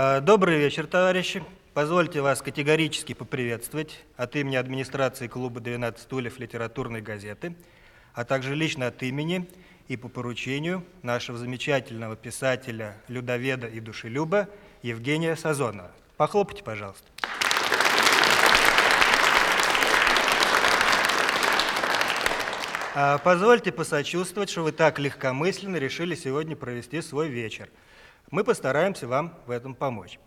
А, Добрый вечер, товарищи. Позвольте вас категорически поприветствовать от имени администрации клуба «12 стульев» литературной газеты, а также лично от имени и по поручению нашего замечательного писателя, людоведа и душелюба Евгения Сазонова. Похлопайте, пожалуйста. А, Позвольте посочувствовать, что вы так легкомысленно решили сегодня провести свой вечер. Мы постараемся вам в этом помочь.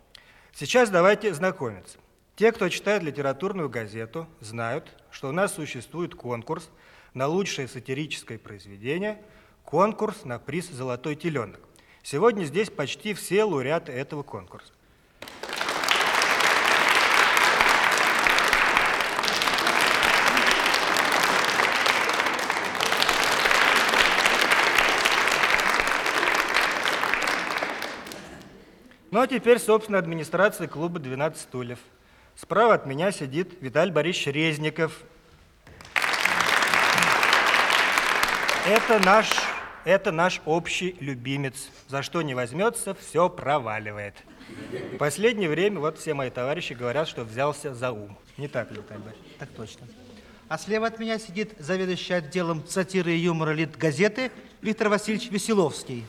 Сейчас давайте знакомиться. Те, кто читает литературную газету, знают, что у нас существует конкурс на лучшее сатирическое произведение, конкурс на приз «Золотой теленок». Сегодня здесь почти все лауреаты этого конкурса. Ну а теперь, собственно, администрация клуба «12 стульев». Справа от меня сидит Виталий Борисович Резников. Это наш, это наш общий любимец. За что не возьмется, все проваливает. В последнее время вот все мои товарищи говорят, что взялся за ум. Не так ли, Виталий Борисович? Так точно. А слева от меня сидит заведующий отделом сатиры и юмора лит газеты Виктор Васильевич Веселовский.